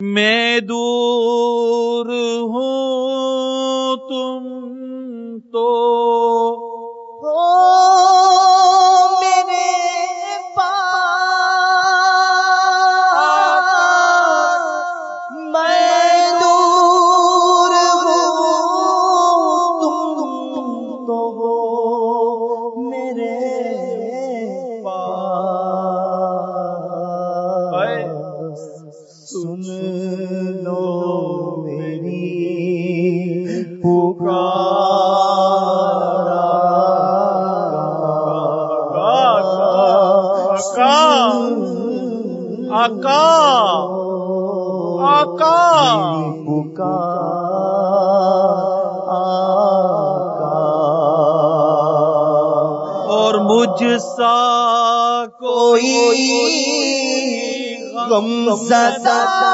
میں دور مجھ سا کوئی غم زدہ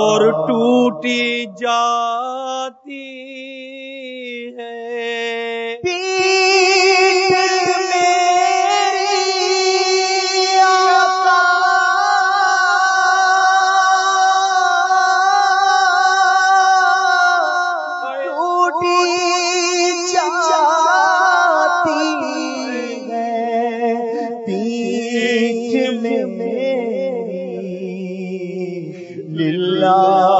اور ٹوٹی جاتی ہے۔ اللہ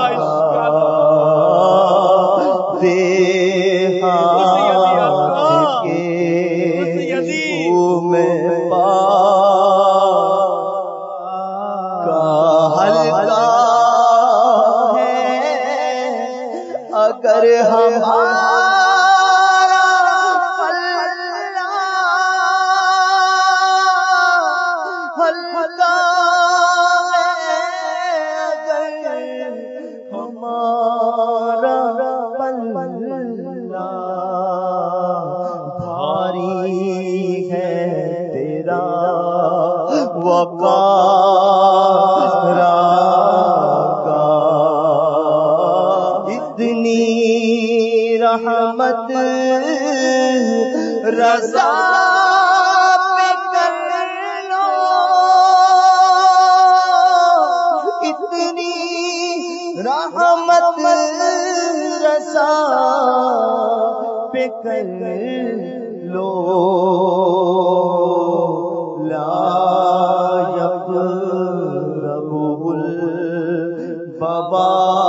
پر ہم Oh, ہمارا بھاری ہے تیرا رحمت رضا پہ اتنی رحمت رسا پہ لو۔ لا یب ربو بابا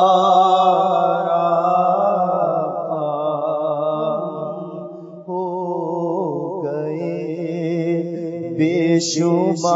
بے شمار